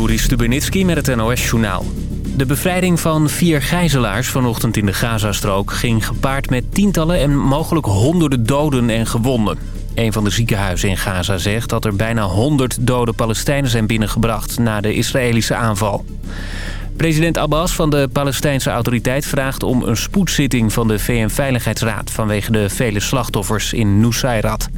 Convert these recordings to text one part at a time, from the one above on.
Juri Stubenitski met het NOS-journaal. De bevrijding van vier gijzelaars vanochtend in de Gazastrook... ging gepaard met tientallen en mogelijk honderden doden en gewonden. Een van de ziekenhuizen in Gaza zegt dat er bijna 100 dode Palestijnen zijn binnengebracht... na de Israëlische aanval. President Abbas van de Palestijnse autoriteit vraagt om een spoedzitting van de VN-veiligheidsraad... vanwege de vele slachtoffers in Nusayrat.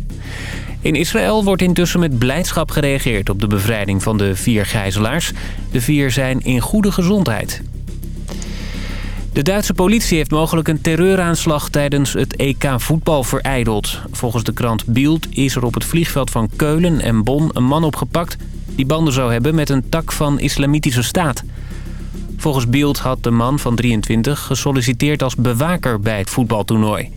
In Israël wordt intussen met blijdschap gereageerd op de bevrijding van de vier gijzelaars. De vier zijn in goede gezondheid. De Duitse politie heeft mogelijk een terreuraanslag tijdens het EK voetbal vereideld. Volgens de krant Bild is er op het vliegveld van Keulen en Bonn een man opgepakt... die banden zou hebben met een tak van islamitische staat. Volgens Bild had de man van 23 gesolliciteerd als bewaker bij het voetbaltoernooi.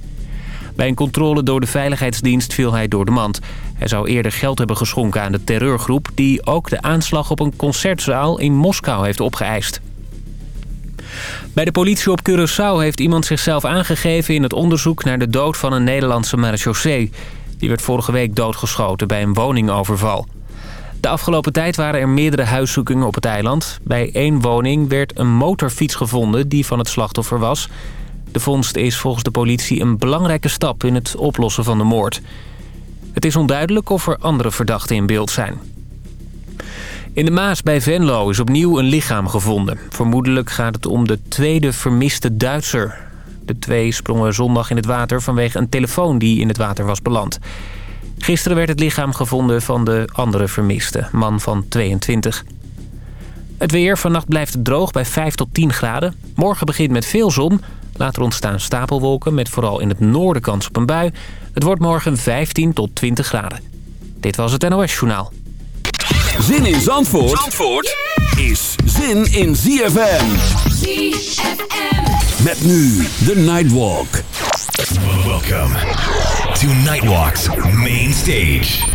Bij een controle door de veiligheidsdienst viel hij door de mand. Hij zou eerder geld hebben geschonken aan de terreurgroep... die ook de aanslag op een concertzaal in Moskou heeft opgeëist. Bij de politie op Curaçao heeft iemand zichzelf aangegeven... in het onderzoek naar de dood van een Nederlandse marechaussee. Die werd vorige week doodgeschoten bij een woningoverval. De afgelopen tijd waren er meerdere huiszoekingen op het eiland. Bij één woning werd een motorfiets gevonden die van het slachtoffer was... De vondst is volgens de politie een belangrijke stap in het oplossen van de moord. Het is onduidelijk of er andere verdachten in beeld zijn. In de Maas bij Venlo is opnieuw een lichaam gevonden. Vermoedelijk gaat het om de tweede vermiste Duitser. De twee sprongen zondag in het water vanwege een telefoon die in het water was beland. Gisteren werd het lichaam gevonden van de andere vermiste, man van 22. Het weer vannacht blijft droog bij 5 tot 10 graden. Morgen begint met veel zon. Later ontstaan stapelwolken met vooral in het noorden kans op een bui. Het wordt morgen 15 tot 20 graden. Dit was het NOS Journaal. Zin in Zandvoort, Zandvoort is zin in ZFM. ZFM. Met nu de Nightwalk. Welcome to Nightwalk's main stage.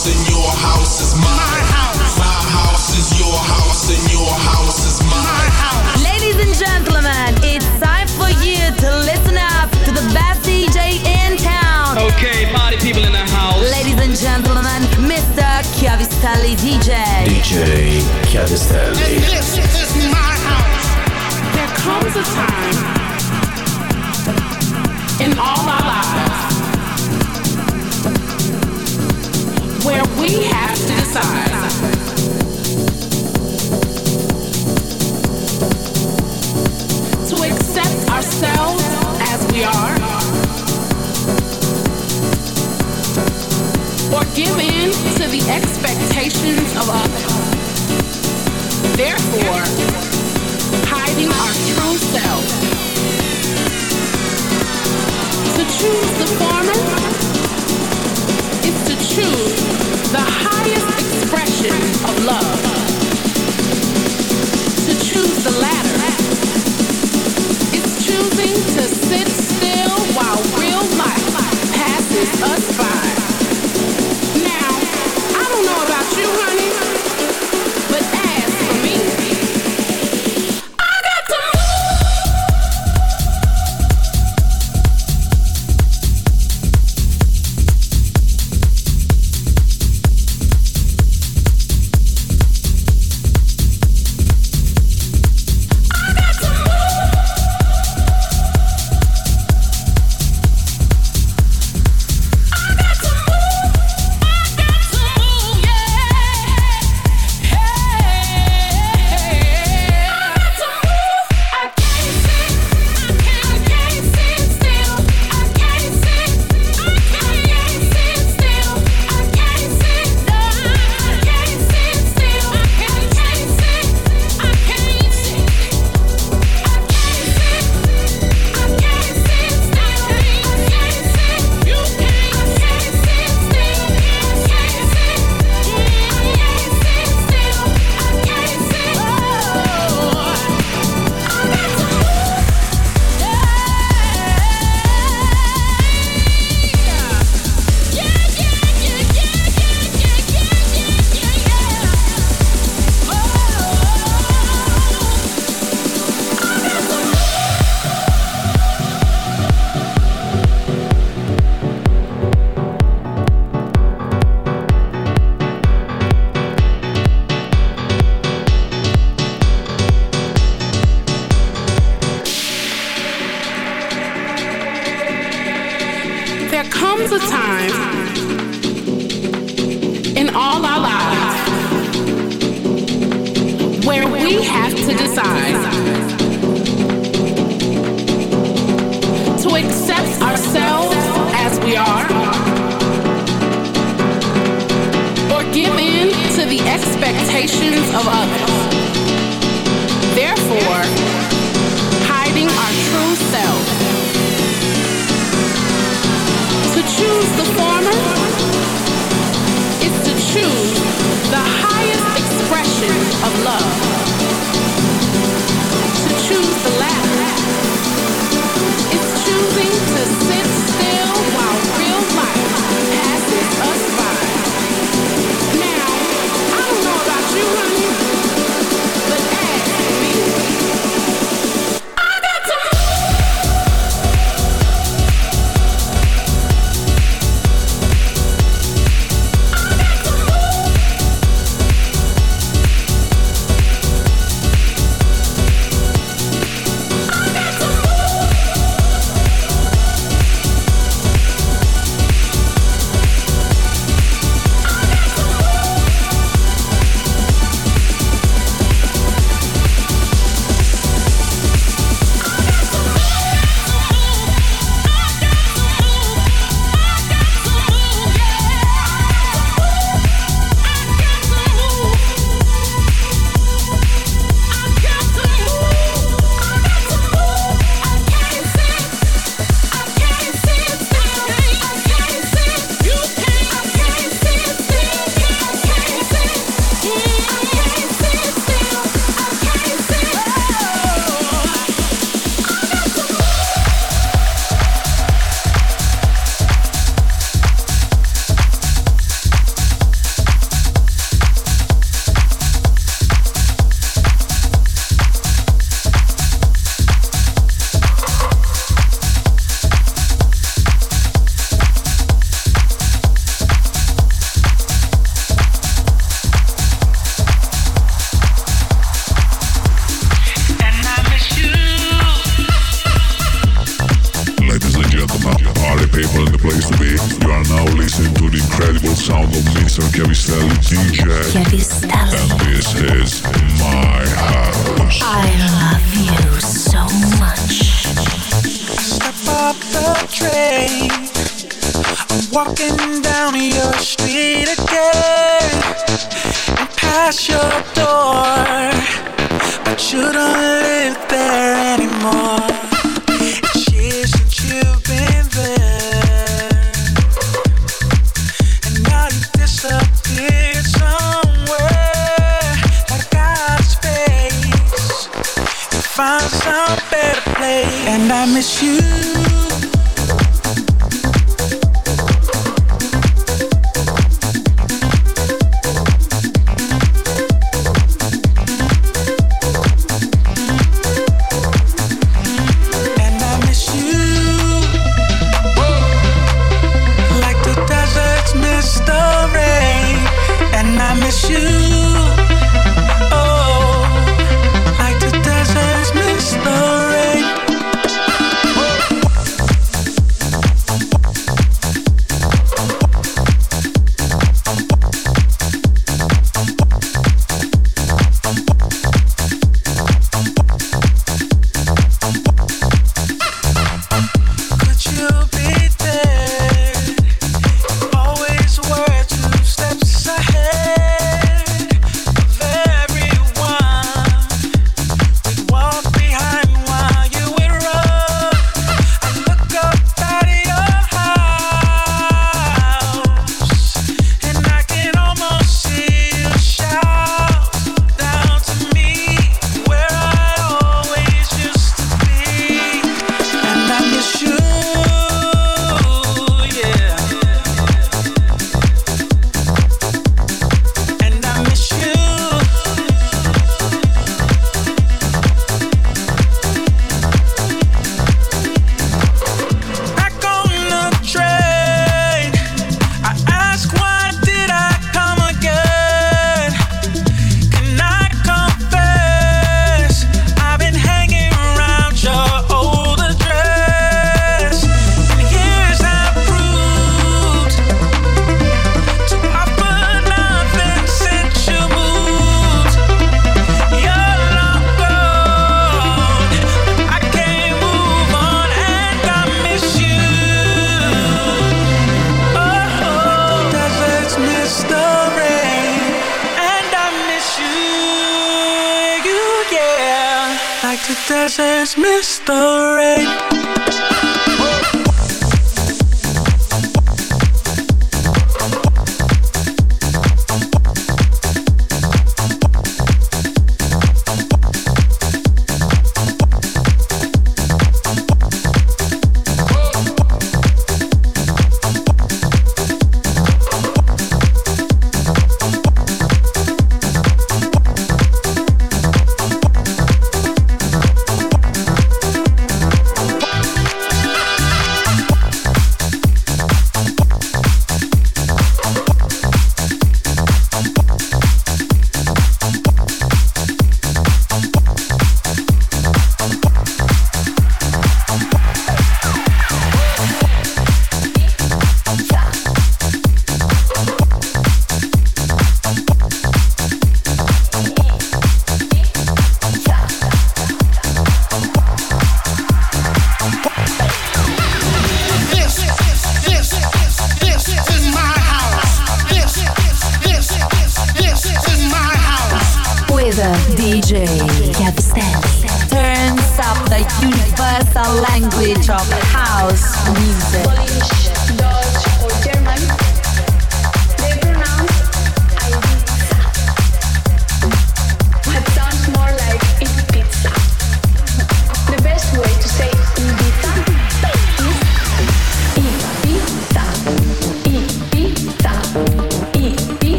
House, and your house is mine. My house. My house is your house, and your house is My house. Ladies and gentlemen, it's time for you to listen up to the best DJ in town. Okay, party people in the house. Ladies and gentlemen, Mr. Chiavistelli DJ. DJ Chiavistelli. And this is my house. There comes a time in all our lives where we have to decide to accept ourselves as we are or give in to the expectations of others. Therefore, hiding our true self. To choose the former is to choose the highest expression of love. There comes a time in all our lives where we have to decide to accept ourselves as we are or give in to the expectations of others. Therefore, choose the former is to choose the highest expression of love. To choose the latter is choosing to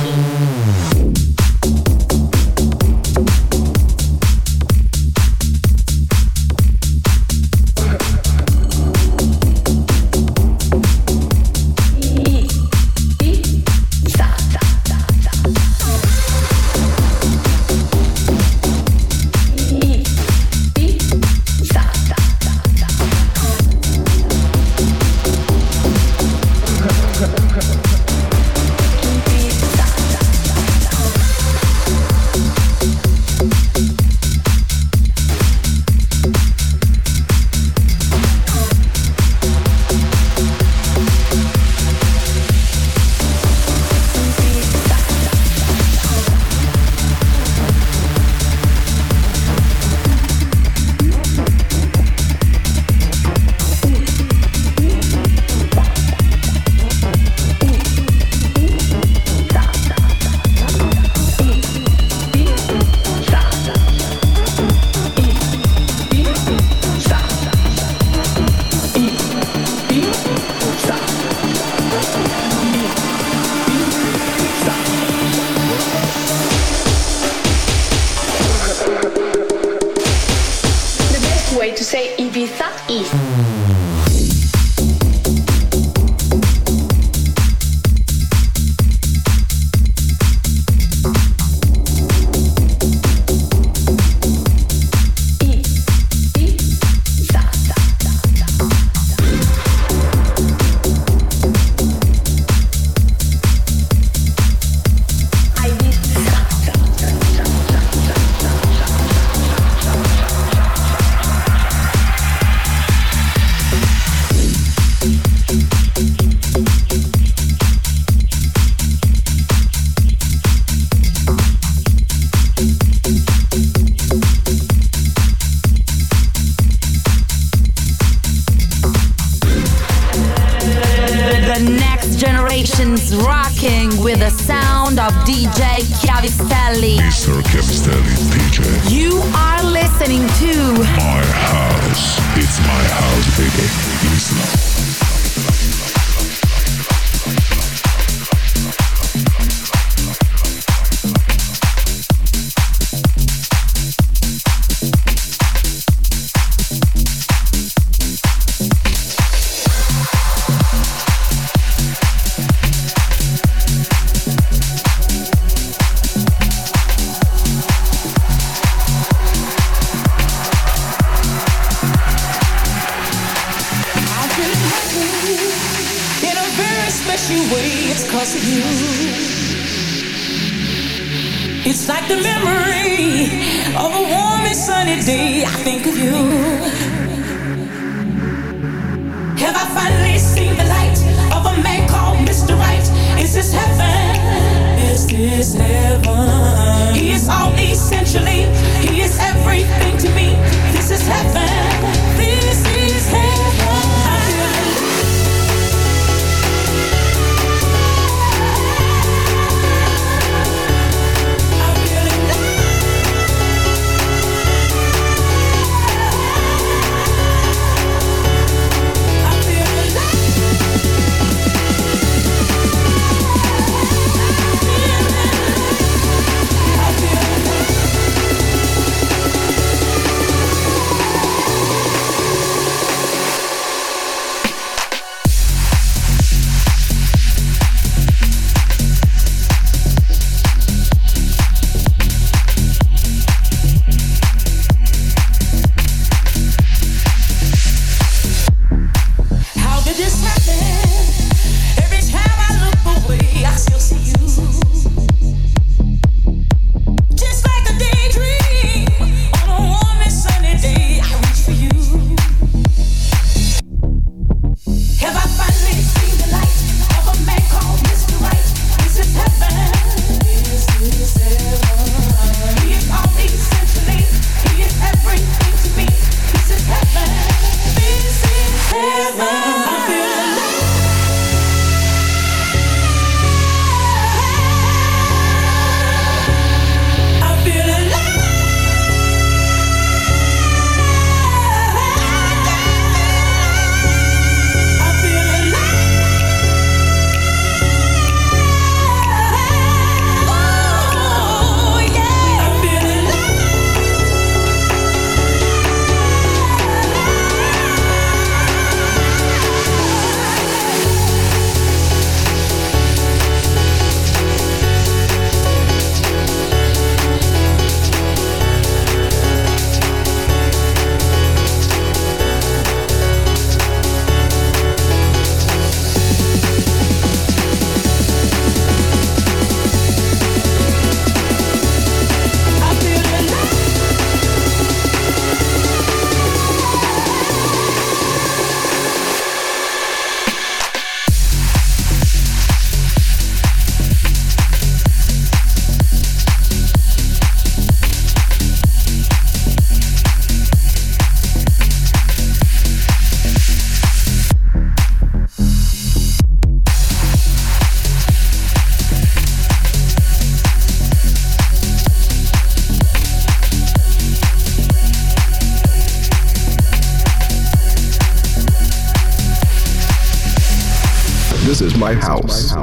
Thank you.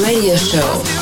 Radio Show.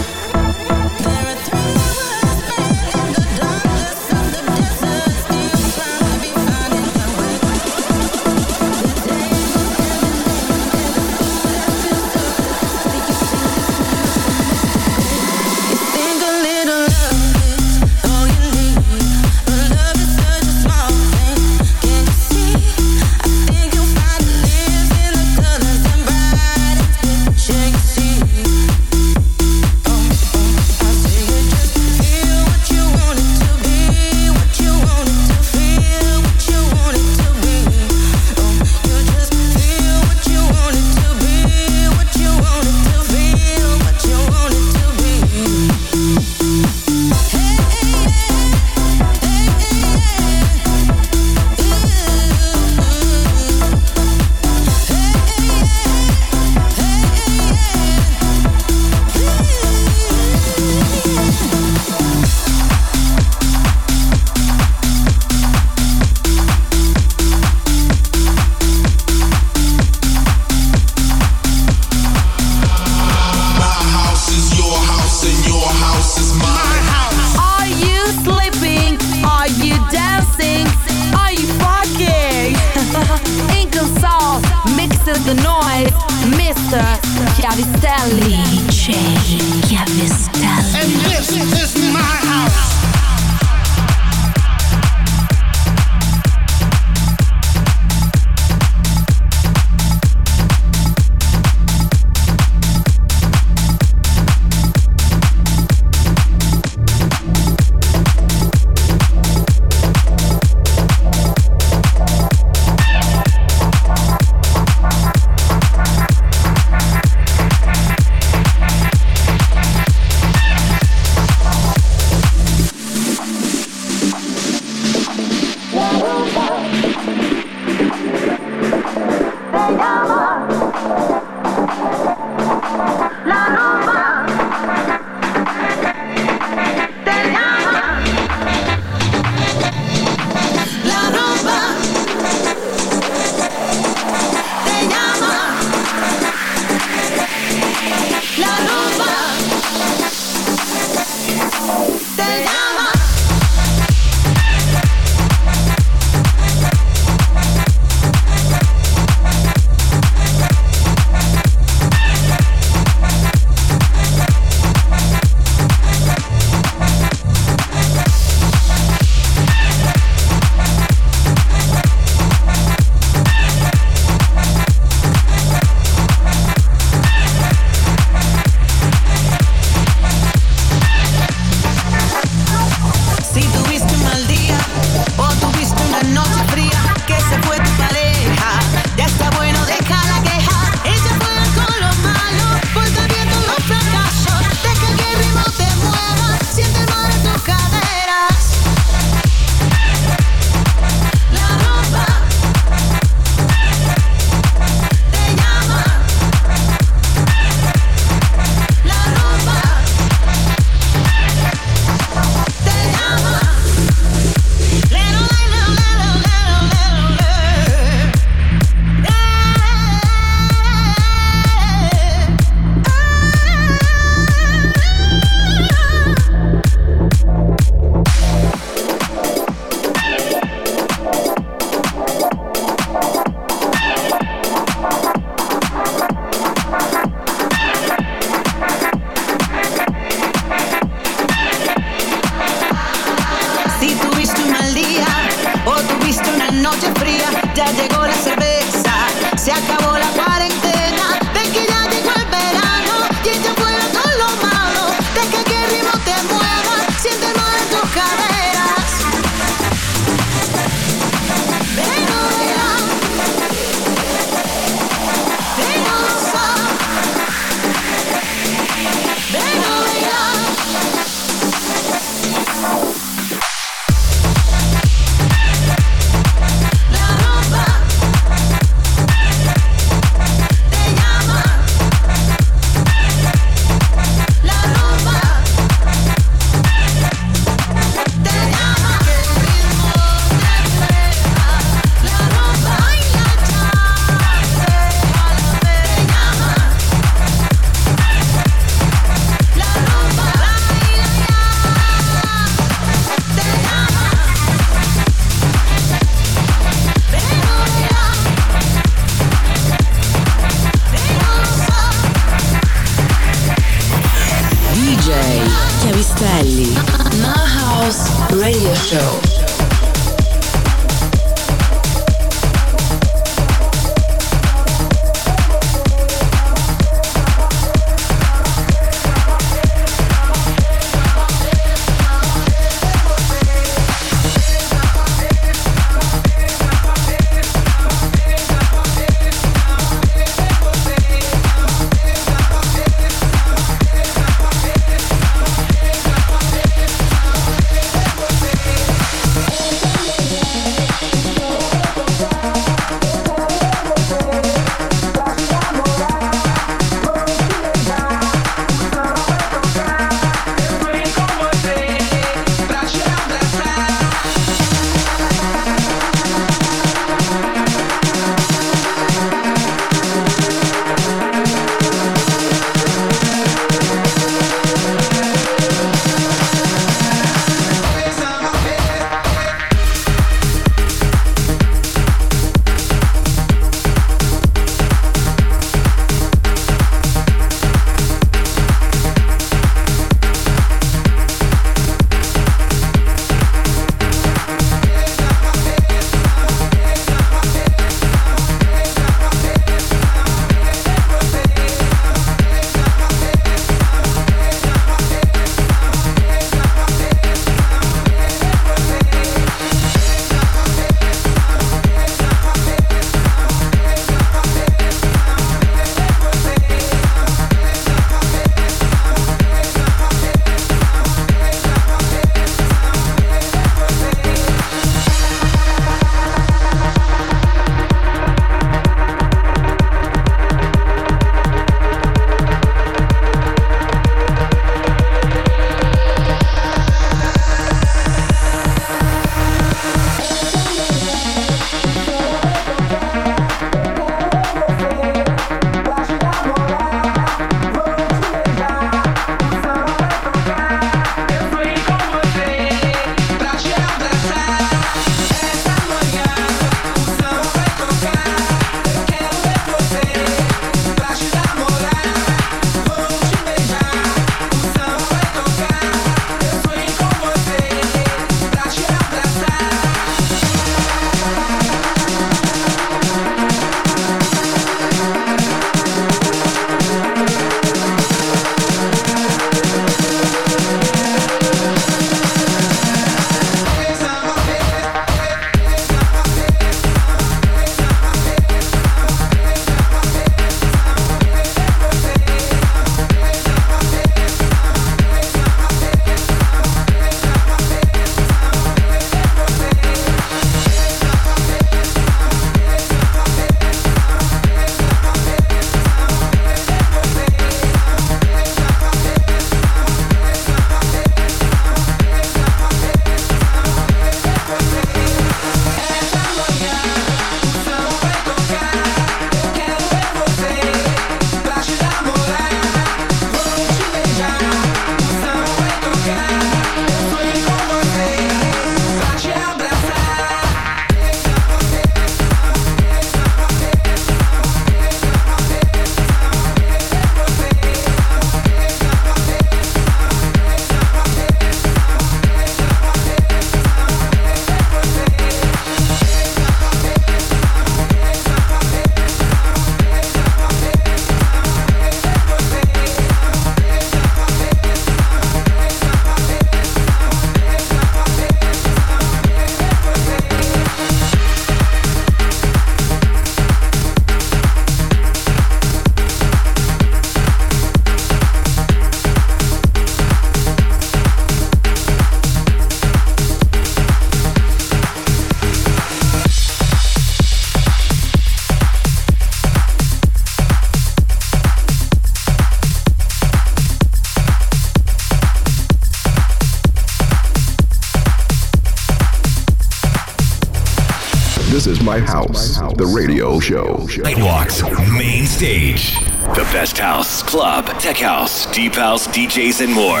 The radio show. Nightwalk's main stage. The best house, club, tech house, deep house, DJs, and more.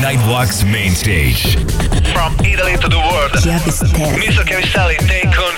Nightwalk's main stage. From Italy to the world, Mr. Chiavistelli take control on